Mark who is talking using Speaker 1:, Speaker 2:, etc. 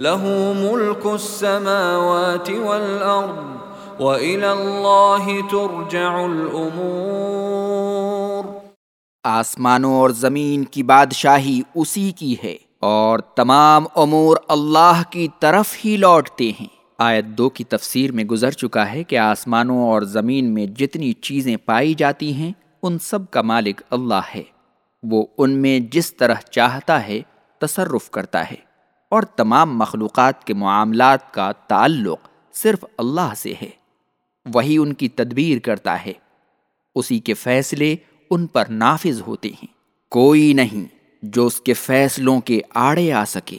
Speaker 1: له ملك السماوات والأرض وإلى الله ترجع الأمور.
Speaker 2: آسمانوں اور زمین کی بادشاہی اسی کی ہے اور تمام امور اللہ کی طرف ہی لوٹتے ہیں۔ آیت دو کی تفسیر میں گزر چکا ہے کہ آسمانوں اور زمین میں جتنی چیزیں پائی جاتی ہیں، ان سب کا مالک اللہ ہے۔ وہ ان میں جس طرح چاہتا ہے، تصرف کرتا ہے۔ اور تمام مخلوقات کے معاملات کا تعلق صرف اللہ سے ہے۔ وہی ان کی تدبیر کرتا ہے۔ اسی کے فیصلے ان پر نافذ ہوتے ہیں۔ کوئی نہیں جو اس کے فیصلوں کے آڑے آ سکے۔